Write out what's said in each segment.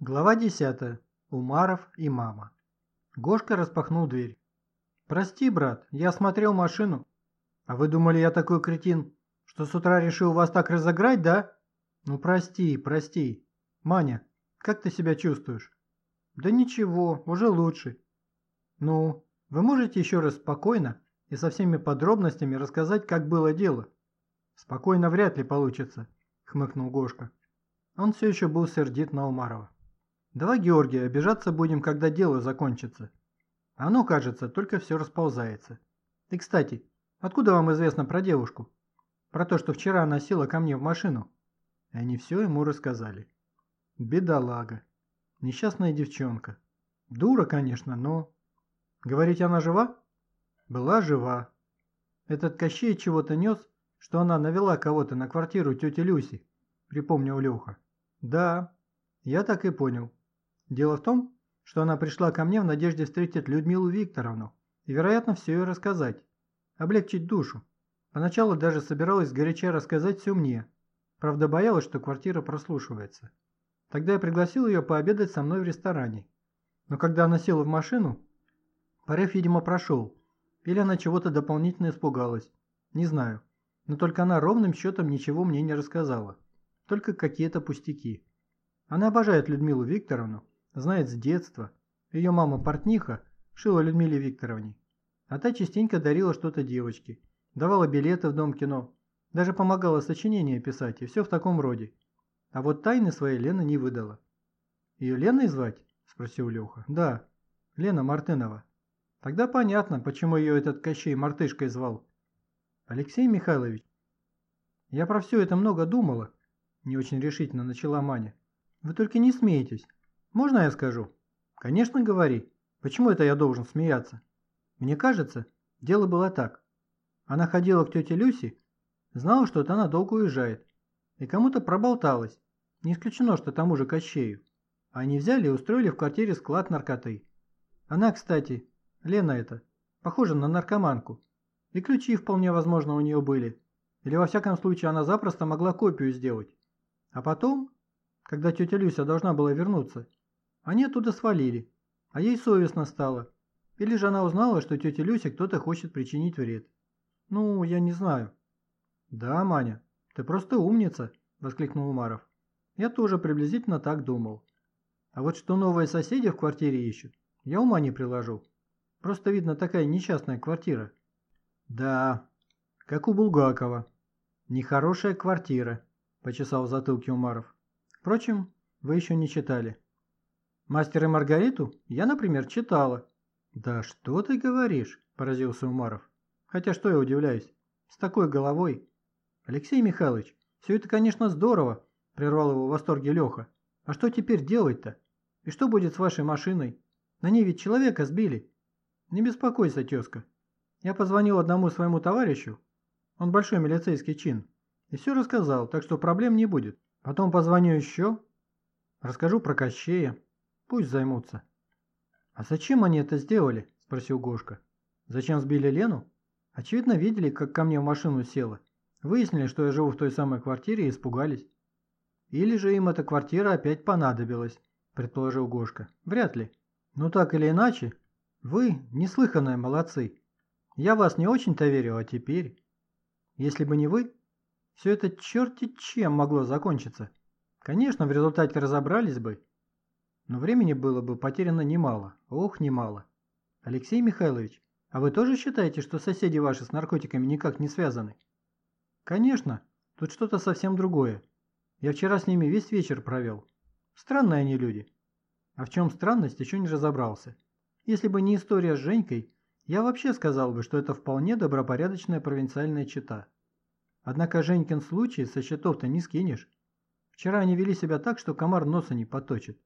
Глава 10. Умаров и мама. Гошка распахнул дверь. «Прости, брат, я осмотрел машину. А вы думали, я такой кретин, что с утра решил вас так разыграть, да? Ну прости, прости. Маня, как ты себя чувствуешь?» «Да ничего, уже лучше». «Ну, вы можете еще раз спокойно и со всеми подробностями рассказать, как было дело?» «Спокойно вряд ли получится», — хмыкнул Гошка. Он все еще был сердит на Умарова. Давай, Георгий, обижаться будем, когда дело закончится. Оно, кажется, только все расползается. И, кстати, откуда вам известно про девушку? Про то, что вчера она села ко мне в машину. И они все ему рассказали. Бедолага. Несчастная девчонка. Дура, конечно, но... Говорите, она жива? Была жива. Этот Кощей чего-то нес, что она навела кого-то на квартиру тети Люси, припомнил Леха. Да, я так и понял. Дело в том, что она пришла ко мне в надежде встретить Людмилу Викторовну и, вероятно, все ей рассказать, облегчить душу. Поначалу даже собиралась горяча рассказать все мне, правда боялась, что квартира прослушивается. Тогда я пригласил ее пообедать со мной в ресторане. Но когда она села в машину, порыв, видимо, прошел, или она чего-то дополнительно испугалась, не знаю. Но только она ровным счетом ничего мне не рассказала, только какие-то пустяки. Она обожает Людмилу Викторовну, Знает с детства. Ее мама портниха шила Людмиле Викторовне. А та частенько дарила что-то девочке. Давала билеты в дом кино. Даже помогала сочинения писать, и все в таком роде. А вот тайны своей Лена не выдала. «Ее Леной звать?» – спросил Леха. «Да, Лена Мартынова». «Тогда понятно, почему ее этот Кощей мартышкой звал». «Алексей Михайлович, я про все это много думала», – не очень решительно начала Маня. «Вы только не смейтесь. Можно я скажу? Конечно, говори. Почему это я должен смеяться? Мне кажется, дело было так. Она ходила к тете Люси, знала, что она надолго уезжает, и кому-то проболталась. Не исключено, что тому же Кощею. Они взяли и устроили в квартире склад наркоты. Она, кстати, Лена эта, похожа на наркоманку. И ключи вполне возможно у нее были. Или во всяком случае она запросто могла копию сделать. А потом, когда тетя Люся должна была вернуться, они оттуда свалили, а ей совестно стало. Или же она узнала, что тете Люсе кто-то хочет причинить вред. Ну, я не знаю. Да, Маня, ты просто умница, воскликнул Умаров. Я тоже приблизительно так думал. А вот что новые соседи в квартире ищут, я ума не приложу. Просто видно такая несчастная квартира. Да, как у Булгакова. Нехорошая квартира, почесал в затылке Умаров. Впрочем, вы еще не читали. «Мастер и Маргариту я, например, читала». «Да что ты говоришь?» – поразился Умаров. «Хотя что я удивляюсь? С такой головой». «Алексей Михайлович, все это, конечно, здорово», – прервал его в восторге Леха. «А что теперь делать-то? И что будет с вашей машиной? На ней ведь человека сбили». «Не беспокойся, тезка. Я позвонил одному своему товарищу, он большой милицейский чин, и все рассказал, так что проблем не будет. Потом позвоню еще, расскажу про Кощея, Пусть займутся. А зачем они это сделали? Спросил Гошка. Зачем сбили Лену? Очевидно, видели, как ко мне в машину села. Выяснили, что я живу в той самой квартире и испугались. Или же им эта квартира опять понадобилась, предположил Гошка. Вряд ли. Но так или иначе, вы неслыханные молодцы. Я вас не очень-то верил, а теперь... Если бы не вы, все это черти чем могло закончиться. Конечно, в результате разобрались бы, но времени было бы потеряно немало, ох, немало. Алексей Михайлович, а вы тоже считаете, что соседи ваши с наркотиками никак не связаны? Конечно, тут что-то совсем другое. Я вчера с ними весь вечер провел. Странные они люди. А в чем странность, еще не разобрался. Если бы не история с Женькой, я вообще сказал бы, что это вполне добропорядочная провинциальная чита. Однако Женькин случай со счетов-то не скинешь. Вчера они вели себя так, что комар носа не поточит.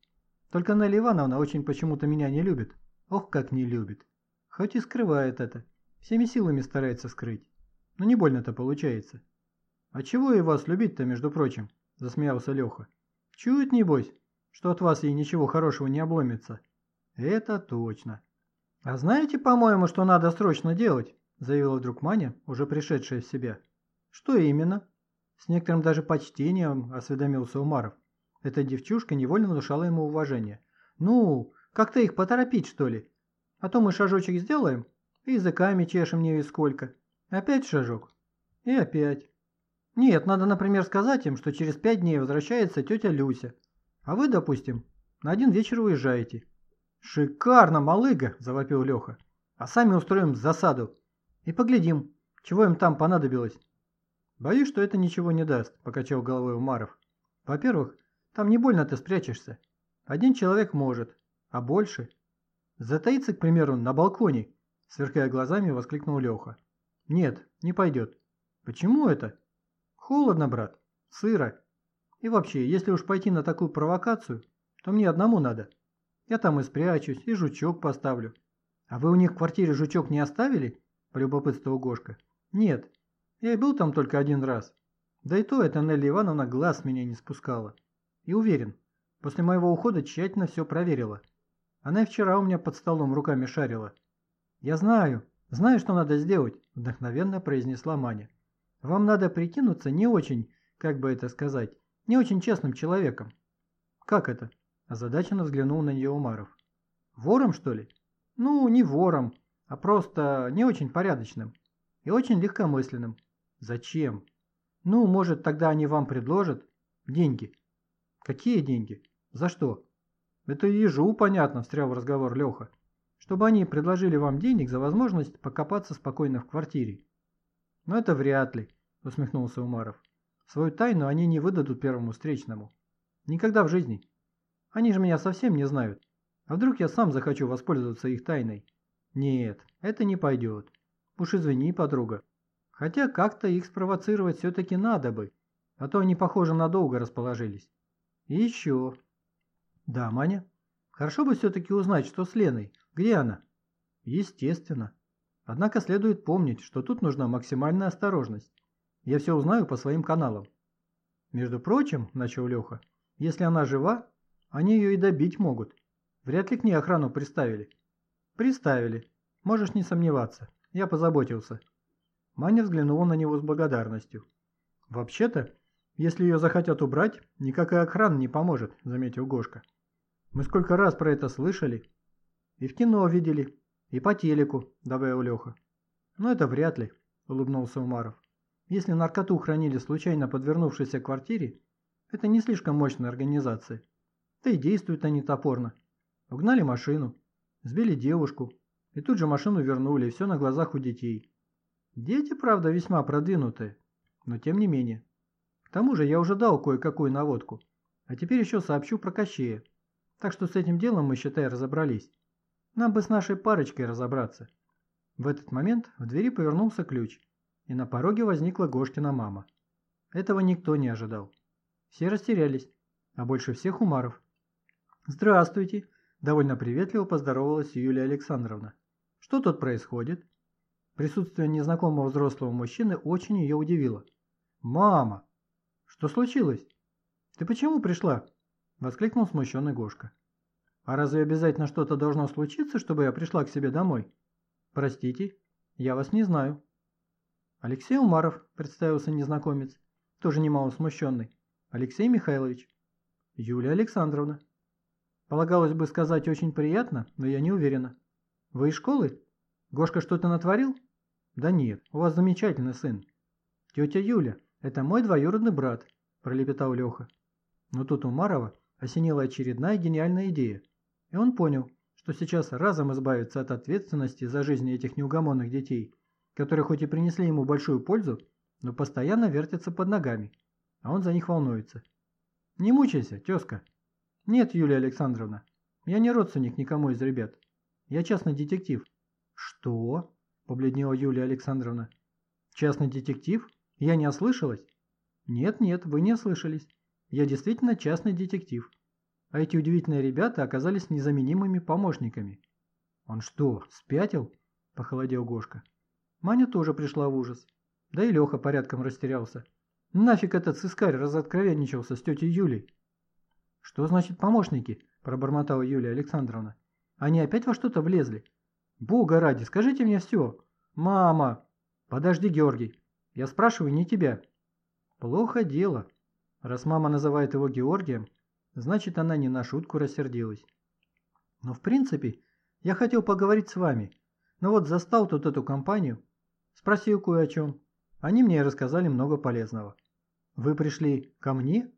Только Нелли Ивановна очень почему-то меня не любит. Ох, как не любит. Хоть и скрывает это. Всеми силами старается скрыть. Но не больно-то получается. А чего и вас любить-то, между прочим? Засмеялся Леха. Чует, небось, что от вас ей ничего хорошего не обломится. Это точно. А знаете, по-моему, что надо срочно делать? Заявила вдруг Маня, уже пришедшая в себя. Что именно? С некоторым даже почтением осведомился Умаров. Эта девчушка невольно внушала ему уважение. «Ну, как-то их поторопить, что ли? А то мы шажочек сделаем, и языками чешем не и сколько. Опять шажок. И опять. Нет, надо, например, сказать им, что через пять дней возвращается тетя Люся. А вы, допустим, на один вечер уезжаете. «Шикарно, малыга!» – завопил Леха. «А сами устроим засаду. И поглядим, чего им там понадобилось». «Боюсь, что это ничего не даст», – покачал головой Умаров. «Во-первых, там не больно ты спрячешься. Один человек может, а больше...» «Затаиться, к примеру, на балконе», – сверкая глазами, воскликнул Леха. «Нет, не пойдет». «Почему это?» «Холодно, брат. Сыро. И вообще, если уж пойти на такую провокацию, то мне одному надо. Я там и спрячусь, и жучок поставлю. А вы у них в квартире жучок не оставили? Полюбопытствовал Гошка. Нет, я и был там только один раз. Да и то эта Нелли Ивановна глаз меня не спускала. И уверен, после моего ухода тщательно все проверила. Она и вчера у меня под столом руками шарила. Я знаю, знаю, что надо сделать, вдохновенно произнесла Маня. Вам надо прикинуться не очень, как бы это сказать, не очень честным человеком. Как это? Озадаченно взглянул на нее Умаров. Вором, что ли? Ну, не вором, а просто не очень порядочным и очень легкомысленным. Зачем? Ну, может, тогда они вам предложат деньги. Какие деньги? За что? Это ежу, понятно, встрял в разговор Леха. Чтобы они предложили вам денег за возможность покопаться спокойно в квартире. Но это вряд ли, усмехнулся Умаров. Свою тайну они не выдадут первому встречному. Никогда в жизни. Они же меня совсем не знают. А вдруг я сам захочу воспользоваться их тайной? Нет, это не пойдет. Уж извини, подруга. Хотя как-то их спровоцировать все-таки надо бы, а то они, похоже, надолго расположились. Еще. Да, Маня? Хорошо бы все-таки узнать, что с Леной. Где она? Естественно. Однако следует помнить, что тут нужна максимальная осторожность. Я все узнаю по своим каналам. Между прочим, начал Леха, если она жива, они ее и добить могут. Вряд ли к ней охрану приставили. Приставили. Можешь не сомневаться. Я позаботился. Маня взглянула на него с благодарностью. Вообще-то, если ее захотят убрать, никакая охрана не поможет, заметил Гошка. Мы сколько раз про это слышали. И в кино видели, и по телеку, добавил Леха. Но это вряд ли, улыбнулся Умаров. Если наркоту хранили случайно подвернувшейся квартире, это не слишком мощная организация. Да и действуют они топорно. Угнали машину, сбили девушку, и тут же машину вернули, и все на глазах у детей. Дети, правда, весьма продвинутые, но тем не менее. К тому же я уже дал кое-какую наводку, а теперь еще сообщу про Кощея. Так что с этим делом мы, считай, разобрались. Нам бы с нашей парочкой разобраться. В этот момент в двери повернулся ключ, и на пороге возникла Гошкина мама. Этого никто не ожидал. Все растерялись, а больше всех Умаров. «Здравствуйте!» – довольно приветливо поздоровалась Юлия Александровна. «Что тут происходит?» Присутствие незнакомого взрослого мужчины очень ее удивило. «Мама! Что случилось? Ты почему пришла?» – воскликнул смущенный Гошка. «А разве обязательно что-то должно случиться, чтобы я пришла к себе домой?» «Простите, я вас не знаю». «Алексей Умаров», – представился незнакомец, тоже немало смущенный. «Алексей Михайлович». «Юлия Александровна». Полагалось бы сказать очень приятно, но я не уверена. Вы из школы? Гошка что-то натворил? Да нет, у вас замечательный сын. Тетя Юля, это мой двоюродный брат, пролепетал Леха. Но тут у Марова осенила очередная гениальная идея. И он понял, что сейчас разом избавиться от ответственности за жизнь этих неугомонных детей, которые хоть и принесли ему большую пользу, но постоянно вертятся под ногами, а он за них волнуется. «Не мучайся, тезка», «Нет, Юлия Александровна, я не родственник никому из ребят. Я частный детектив». «Что?» – побледнела Юлия Александровна. «Частный детектив? Я не ослышалась?» «Нет-нет, вы не ослышались. Я действительно частный детектив. А эти удивительные ребята оказались незаменимыми помощниками». «Он что, спятил?» – похолодел Гошка. Маня тоже пришла в ужас. Да и Леха порядком растерялся. Нафиг этот сыскарь разоткровенничался с тетей Юлей? «Что значит помощники?» – пробормотала Юлия Александровна. «Они опять во что-то влезли? Бога ради, скажите мне все!» «Мама!» «Подожди, Георгий, я спрашиваю не тебя». «Плохо дело. Раз мама называет его Георгием, Значит, она не на шутку рассердилась. Но в принципе, я хотел поговорить с вами. Но вот застал тут эту компанию. Спросил кое о чем. Они мне рассказали много полезного. Вы пришли ко мне?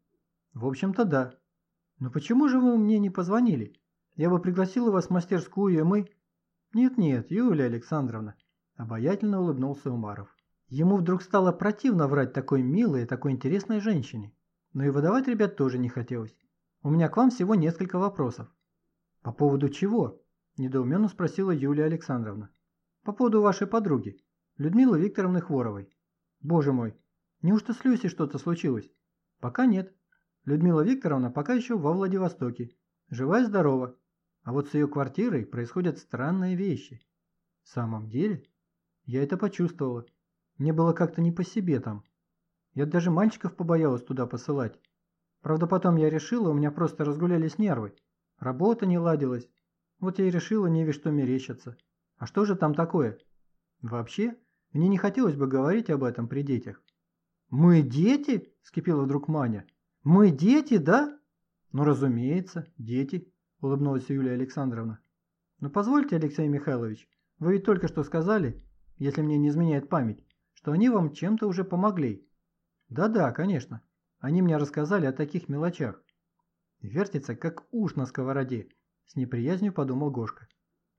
В общем-то, да. Но почему же вы мне не позвонили? Я бы пригласила вас в мастерскую, и мы... Нет-нет, Юлия Александровна. Обаятельно улыбнулся Умаров. Ему вдруг стало противно врать такой милой и такой интересной женщине. Но и выдавать ребят тоже не хотелось. У меня к вам всего несколько вопросов. По поводу чего? Недоуменно спросила Юлия Александровна. По поводу вашей подруги, Людмилы Викторовны Хворовой. Боже мой, неужто с Люси что-то случилось? Пока нет. Людмила Викторовна пока еще во Владивостоке. Жива и здорова. А вот с ее квартирой происходят странные вещи. В самом деле? Я это почувствовала. Мне было как-то не по себе там. Я даже мальчиков побоялась туда посылать. Правда, потом я решила, у меня просто разгулялись нервы. Работа не ладилась. Вот я и решила не что мерещиться. А что же там такое? Вообще, мне не хотелось бы говорить об этом при детях. «Мы дети?» – скипела вдруг Маня. «Мы дети, да?» «Ну, разумеется, дети», – улыбнулась Юлия Александровна. «Но позвольте, Алексей Михайлович, вы ведь только что сказали, если мне не изменяет память, что они вам чем-то уже помогли». «Да-да, конечно. Они мне рассказали о таких мелочах». «Вертится, как уж на сковороде», – с неприязнью подумал Гошка.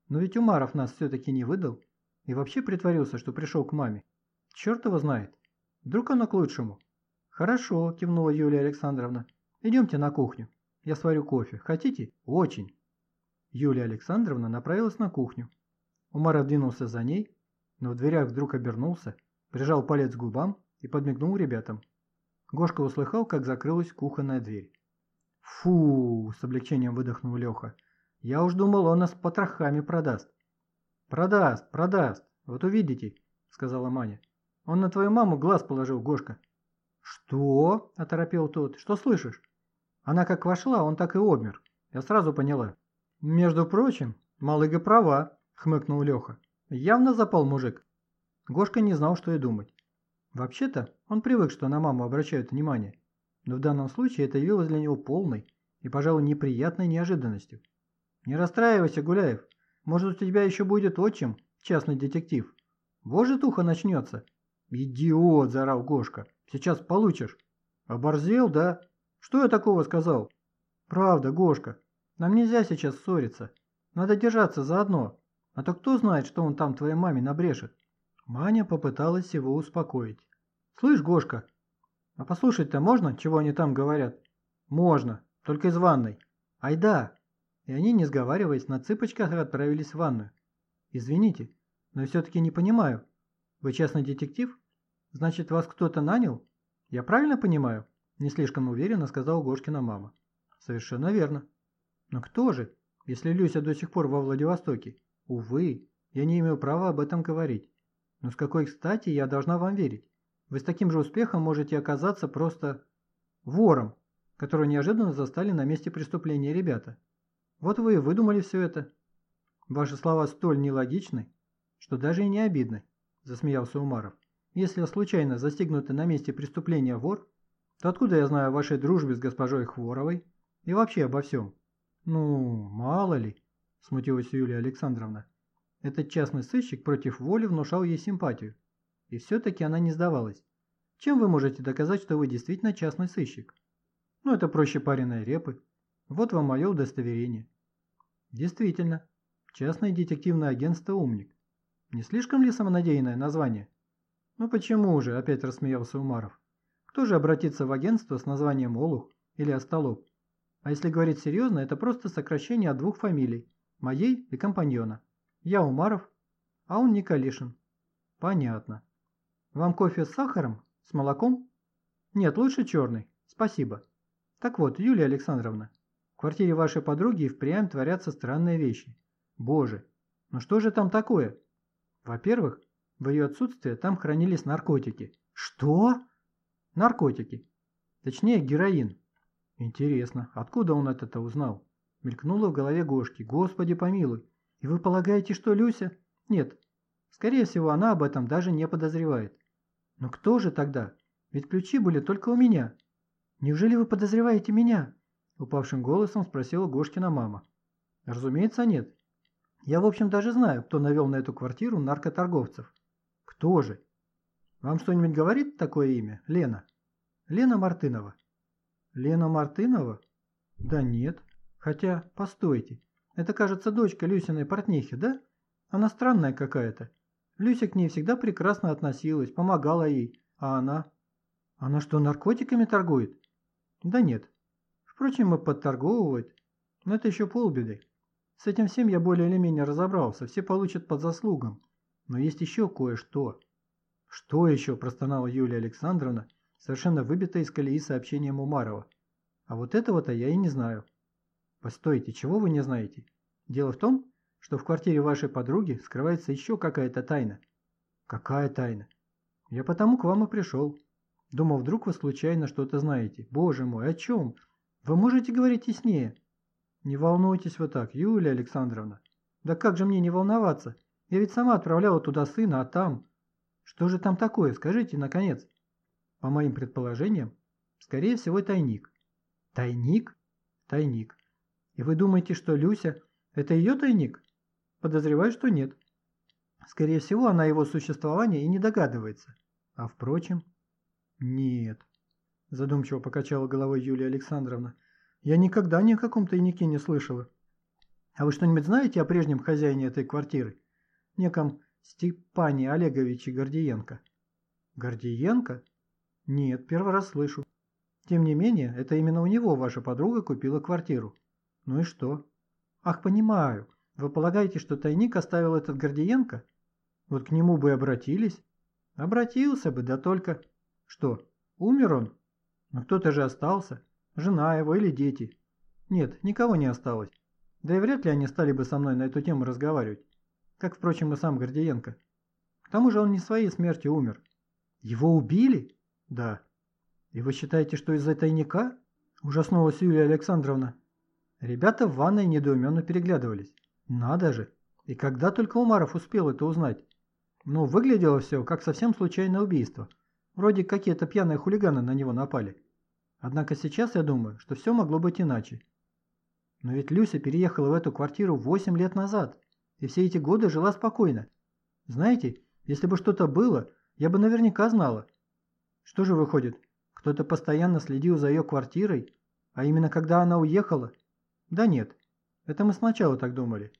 «Но ведь Умаров нас все-таки не выдал и вообще притворился, что пришел к маме. Черт его знает. Вдруг оно к лучшему». «Хорошо», – кивнула Юлия Александровна. «Идемте на кухню. Я сварю кофе. Хотите? Очень». Юлия Александровна направилась на кухню. Умаров двинулся за ней, но в дверях вдруг обернулся, прижал палец к губам и подмигнул ребятам. Гошка услыхал, как закрылась кухонная дверь. «Фу!» – с облегчением выдохнул Леха. «Я уж думал, он нас потрохами продаст». «Продаст, продаст, вот увидите», – сказала Маня. «Он на твою маму глаз положил, Гошка». «Что?» – оторопел тот. «Что слышишь?» Она как вошла, он так и обмер. Я сразу поняла. «Между прочим, малыга права», – хмыкнул Леха. «Явно запал мужик». Гошка не знал, что и думать. Вообще-то, он привык, что на маму обращают внимание. Но в данном случае это явилось для него полной и, пожалуй, неприятной неожиданностью. «Не расстраивайся, Гуляев. Может, у тебя еще будет отчим, частный детектив. Боже, туха начнется». «Идиот!» – заорал Гошка. Сейчас получишь. Оборзел, да? Что я такого сказал? Правда, Гошка. Нам нельзя сейчас ссориться. Надо держаться заодно. А то кто знает, что он там твоей маме набрешет. Маня попыталась его успокоить. Слышь, Гошка, а послушать-то можно, чего они там говорят? Можно, только из ванной. Ай да. И они, не сговариваясь, на цыпочках отправились в ванную. Извините, но все-таки не понимаю. Вы частный детектив? Значит, вас кто-то нанял? Я правильно понимаю? Не слишком уверенно сказал Гошкина мама. Совершенно верно. Но кто же, если Люся до сих пор во Владивостоке? Увы, я не имею права об этом говорить. Но с какой стати я должна вам верить? Вы с таким же успехом можете оказаться просто вором, которого неожиданно застали на месте преступления ребята. Вот вы и выдумали все это. Ваши слова столь нелогичны, что даже и не обидны, засмеялся Умаров. Если я случайно застигнутый на месте преступления вор, то откуда я знаю о вашей дружбе с госпожой Хворовой и вообще обо всем? Ну, мало ли, смутилась Юлия Александровна. Этот частный сыщик против воли внушал ей симпатию. И все-таки она не сдавалась. Чем вы можете доказать, что вы действительно частный сыщик? Ну, это проще пареной репы. Вот вам мое удостоверение. Действительно, частное детективное агентство «Умник». Не слишком ли самонадеянное название? «Ну почему же?» – опять рассмеялся Умаров. «Кто же обратится в агентство с названием Олух или Остолоп? А если говорить серьезно, это просто сокращение от двух фамилий – моей и компаньона. Я Умаров, а он Николишин». «Понятно. Вам кофе с сахаром? С молоком?» «Нет, лучше черный. Спасибо. Так вот, Юлия Александровна, в квартире вашей подруги и впрямь творятся странные вещи. Боже, ну что же там такое? Во-первых, в ее отсутствие там хранились наркотики. Что? Наркотики. Точнее, героин. Интересно, откуда он это-то узнал? Мелькнуло в голове Гошки. Господи помилуй. И вы полагаете, что Люся? Нет. Скорее всего, она об этом даже не подозревает. Но кто же тогда? Ведь ключи были только у меня. Неужели вы подозреваете меня? – упавшим голосом спросила Гошкина мама. «Разумеется, нет. Я, в общем, даже знаю, кто навел на эту квартиру наркоторговцев. Кто же? Вам что-нибудь говорит такое имя? Лена? Лена Мартынова. Лена Мартынова? Да нет. Хотя, постойте. Это, кажется, дочка Люсиной портнихи, да? Она странная какая-то. Люся к ней всегда прекрасно относилась, помогала ей. А она? Она что, наркотиками торгует? Да нет. Впрочем, и подторговывает. Но это еще полбеды. С этим всем я более или менее разобрался, все получат под заслугам. Но есть еще кое-что. Что еще, простонала Юлия Александровна, совершенно выбитая из колеи сообщением Умарова. А вот этого-то я и не знаю. Постойте, чего вы не знаете? Дело в том, что в квартире вашей подруги скрывается еще какая-то тайна. Какая тайна? Я потому к вам и пришел. Думал, вдруг вы случайно что-то знаете. Боже мой, о чем? Вы можете говорить яснее? Не волнуйтесь вы так, Юлия Александровна. Да как же мне не волноваться? Я ведь сама отправляла туда сына, а там... Что же там такое, скажите, наконец? По моим предположениям, скорее всего, тайник. Тайник? Тайник. И вы думаете, что Люся – это ее тайник? Подозреваю, что нет. Скорее всего, она его существования и не догадывается. А впрочем... Нет. Задумчиво покачала головой Юлия Александровна. Я никогда ни о каком тайнике не слышала. А вы что-нибудь знаете о прежнем хозяине этой квартиры? Неком Степане Олеговиче Гордиенко. Гордиенко? Нет, первый раз слышу. Тем не менее, это именно у него ваша подруга купила квартиру. Ну и что? Ах, понимаю. Вы полагаете, что тайник оставил этот Гордиенко? Вот к нему бы обратились. Обратился бы, да только... Что, умер он? Но кто-то же остался. Жена его или дети. Нет, никого не осталось. Да и вряд ли они стали бы со мной на эту тему разговаривать. Как, впрочем, и сам Гордиенко. К тому же он не своей смертью умер. Его убили? Да. И вы считаете, что из-за тайника? Ужаснулась Юлия Александровна. Ребята в ванной недоуменно переглядывались. Надо же. И когда только Умаров успел это узнать? Ну, выглядело все как совсем случайное убийство. Вроде какие-то пьяные хулиганы на него напали. Однако сейчас я думаю, что все могло быть иначе. Но ведь Люся переехала в эту квартиру 8 лет назад, и все эти годы жила спокойно. Знаете, если бы что-то было, я бы наверняка знала. Что же выходит, кто-то постоянно следил за ее квартирой, а именно когда она уехала? Да нет, это мы сначала так думали.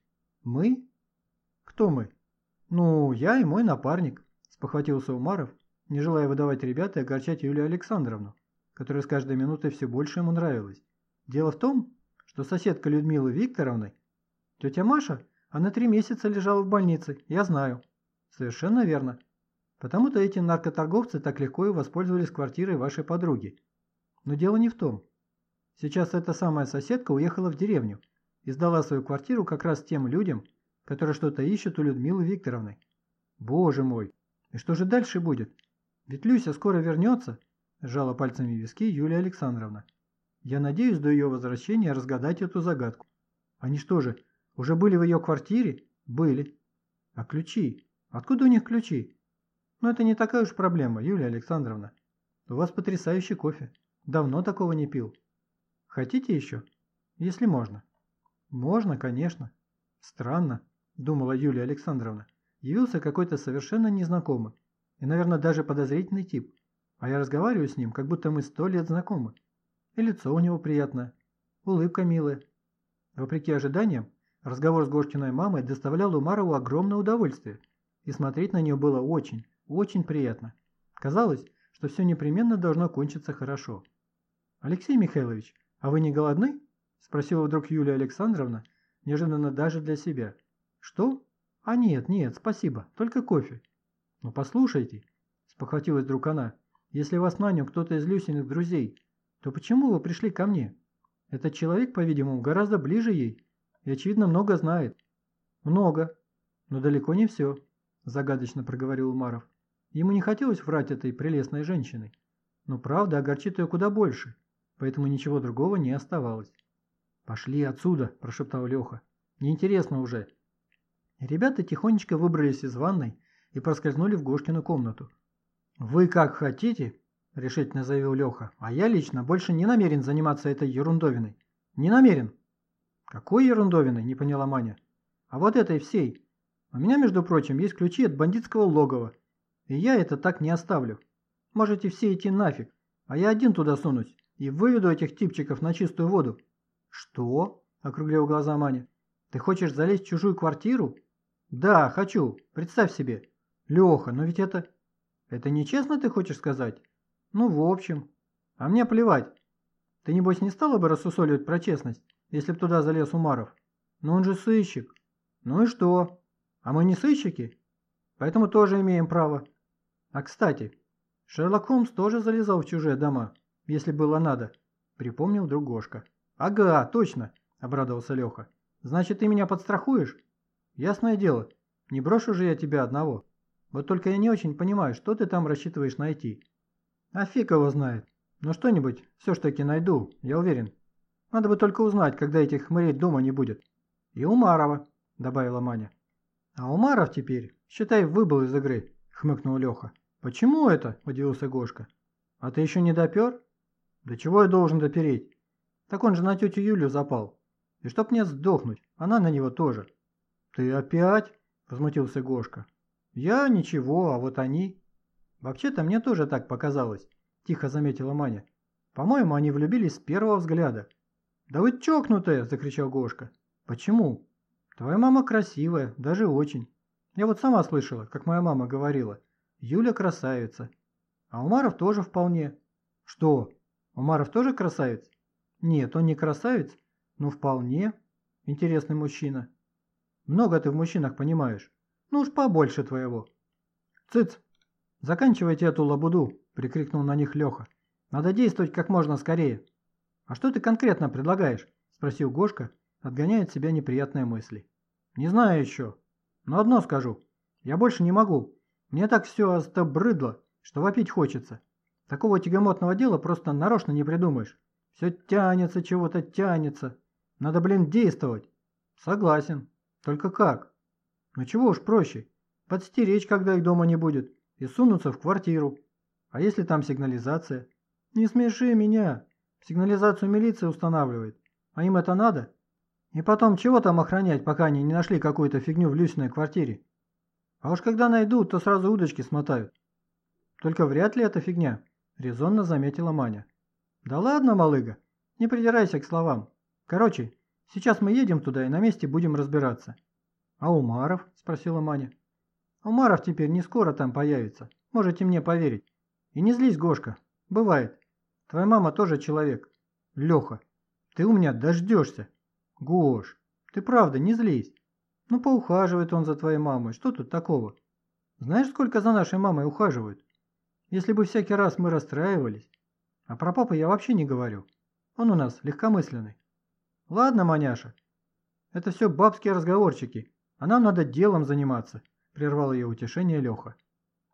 Мы? Кто мы? Ну, я и мой напарник, спохватился Умаров, не желая выдавать ребят и огорчать Юлию Александровну которая с каждой минутой все больше ему нравилась. Дело в том, что соседка Людмилы Викторовны, тетя Маша, она три месяца лежала в больнице, я знаю. Совершенно верно. Потому-то эти наркоторговцы так легко и воспользовались квартирой вашей подруги. Но дело не в том. Сейчас эта самая соседка уехала в деревню и сдала свою квартиру как раз тем людям, которые что-то ищут у Людмилы Викторовны. Боже мой, и что же дальше будет? Ведь Люся скоро вернется, Сжала пальцами виски Юлия Александровна. Я надеюсь до ее возвращения разгадать эту загадку. Они что же, уже были в ее квартире? Были. А ключи? Откуда у них ключи? Ну это не такая уж проблема, Юлия Александровна. У вас потрясающий кофе. Давно такого не пил. Хотите еще? Если можно. Можно, конечно. Странно, думала Юлия Александровна. Явился какой-то совершенно незнакомый и, наверное, даже подозрительный тип. А я разговариваю с ним, как будто мы сто лет знакомы. И лицо у него приятное, улыбка милая. Вопреки ожиданиям, разговор с Гошкиной мамой доставлял Умарову огромное удовольствие, и смотреть на нее было очень, очень приятно. Казалось, что все непременно должно кончиться хорошо. «Алексей Михайлович, а вы не голодны?» – спросила вдруг Юлия Александровна, неожиданно даже для себя. «Что? А нет, нет, спасибо, только кофе». «Ну послушайте», – спохватилась вдруг она, – если вас нанял кто-то из Люсиных друзей, то почему вы пришли ко мне? Этот человек, по-видимому, гораздо ближе ей и, очевидно, много знает. Много, но далеко не все, загадочно проговорил Умаров. Ему не хотелось врать этой прелестной женщиной, но правда огорчит ее куда больше, поэтому ничего другого не оставалось. «Пошли отсюда», – прошептал Леха. «Неинтересно уже». Ребята тихонечко выбрались из ванной и проскользнули в Гошкину комнату. «Вы как хотите», – решительно заявил Леха, – «а я лично больше не намерен заниматься этой ерундовиной. Не намерен. Какой ерундовины, не поняла Маня. А вот этой всей. У меня, между прочим, есть ключи от бандитского логова. И я это так не оставлю. Можете все идти нафиг, а я один туда сунусь и выведу этих типчиков на чистую воду. Что? Округлил глаза Маня. Ты хочешь залезть в чужую квартиру? Да, хочу. Представь себе. Леха, но ведь это... Это нечестно ты хочешь сказать? Ну, в общем. А мне плевать. Ты, небось, не стала бы рассусоливать про честность, если б туда залез Умаров? Но он же сыщик. Ну и что? А мы не сыщики? Поэтому тоже имеем право. А кстати, Шерлок Холмс тоже залезал в чужие дома, если было надо, припомнил вдруг Гошка. Ага, точно, обрадовался Леха. Значит, ты меня подстрахуешь? Ясное дело, не брошу же я тебя одного. Вот только я не очень понимаю, что ты там рассчитываешь найти. А фиг его знает. Но что-нибудь все ж таки найду, я уверен. Надо бы только узнать, когда этих хмырей дома не будет. И Умарова, добавила Маня. А Умаров теперь, считай, выбыл из игры, хмыкнул Леха. Почему это? удивился Гошка. А ты еще не допер? Да чего я должен допереть? Так он же на тетю Юлю запал. И чтоб мне сдохнуть, она на него тоже. Ты опять? Возмутился Гошка. Я ничего, а вот они... Вообще-то мне тоже так показалось, тихо заметила Маня. По-моему, они влюбились с первого взгляда. Да вы чокнутая, закричал Гошка. Почему? Твоя мама красивая, даже очень. Я вот сама слышала, как моя мама говорила. Юля красавица. А Умаров тоже вполне. Что, Умаров тоже красавец? Нет, он не красавец, но вполне интересный мужчина. Много ты в мужчинах понимаешь. Ну уж побольше твоего. Цыц! Заканчивайте эту лабуду, прикрикнул на них Леха. Надо действовать как можно скорее. А что ты конкретно предлагаешь? Спросил Гошка, отгоняя от себя неприятные мысли. Не знаю еще. Но одно скажу. Я больше не могу. Мне так все остобрыдло, что вопить хочется. Такого тягомотного дела просто нарочно не придумаешь. Все тянется, чего-то тянется. Надо, блин, действовать. Согласен. Только как? Ну чего уж проще. Подстеречь, когда их дома не будет, и сунуться в квартиру. А если там сигнализация? Не смеши меня. Сигнализацию милиция устанавливает. А им это надо? И потом, чего там охранять, пока они не нашли какую-то фигню в Люсиной квартире? А уж когда найдут, то сразу удочки смотают. Только вряд ли это фигня, резонно заметила Маня. Да ладно, малыга, не придирайся к словам. Короче, сейчас мы едем туда и на месте будем разбираться. А Умаров? Спросила Маня. Умаров теперь не скоро там появится, можете мне поверить. И не злись, Гошка, бывает. Твоя мама тоже человек. Леха, ты у меня дождешься. Гош, ты правда не злись. Ну, поухаживает он за твоей мамой, что тут такого? Знаешь, сколько за нашей мамой ухаживают? Если бы всякий раз мы расстраивались. А про папу я вообще не говорю. Он у нас легкомысленный. Ладно, маняша. Это все бабские разговорчики, а нам надо делом заниматься, прервал ее утешение Леха.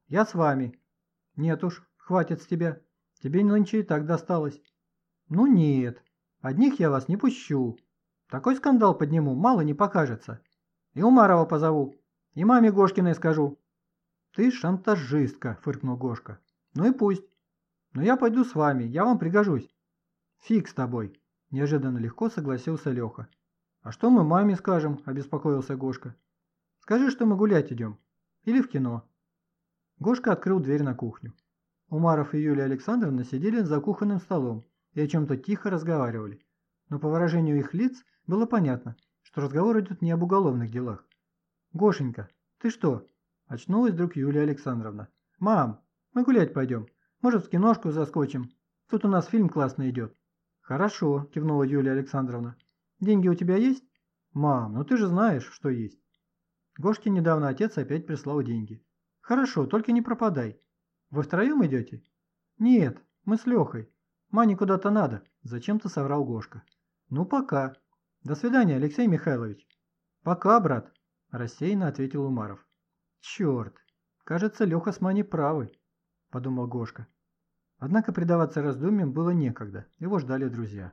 Я с вами. Нет уж, хватит с тебя. Тебе нынче и так досталось. Ну нет, одних я вас не пущу. Такой скандал подниму, мало не покажется. И Умарова позову. И маме Гошкиной скажу. Ты шантажистка, фыркнул Гошка. Ну и пусть. Но я пойду с вами, я вам пригожусь. Фиг с тобой. Неожиданно легко согласился Леха. А что мы маме скажем, обеспокоился Гошка. Скажи, что мы гулять идем. Или в кино. Гошка открыл дверь на кухню. Умаров и Юлия Александровна сидели за кухонным столом и о чем-то тихо разговаривали. Но по выражению их лиц было понятно, что разговор идет не об уголовных делах. «Гошенька, ты что?» – очнулась вдруг Юлия Александровна. «Мам, мы гулять пойдем. Может, в киношку заскочим. Тут у нас фильм классный идет». «Хорошо», – кивнула Юлия Александровна. «Деньги у тебя есть?» «Мам, ну ты же знаешь, что есть». Гошке недавно отец опять прислал деньги. «Хорошо, только не пропадай. Вы втроем идете?» «Нет, мы с Лехой. Мане куда-то надо», – зачем-то соврал Гошка. «Ну, пока», «До свидания, Алексей Михайлович». «Пока, брат», – рассеянно ответил Умаров. «Черт, кажется, Леха с Маней правы», – подумал Гошка. Однако предаваться раздумьям было некогда, его ждали друзья.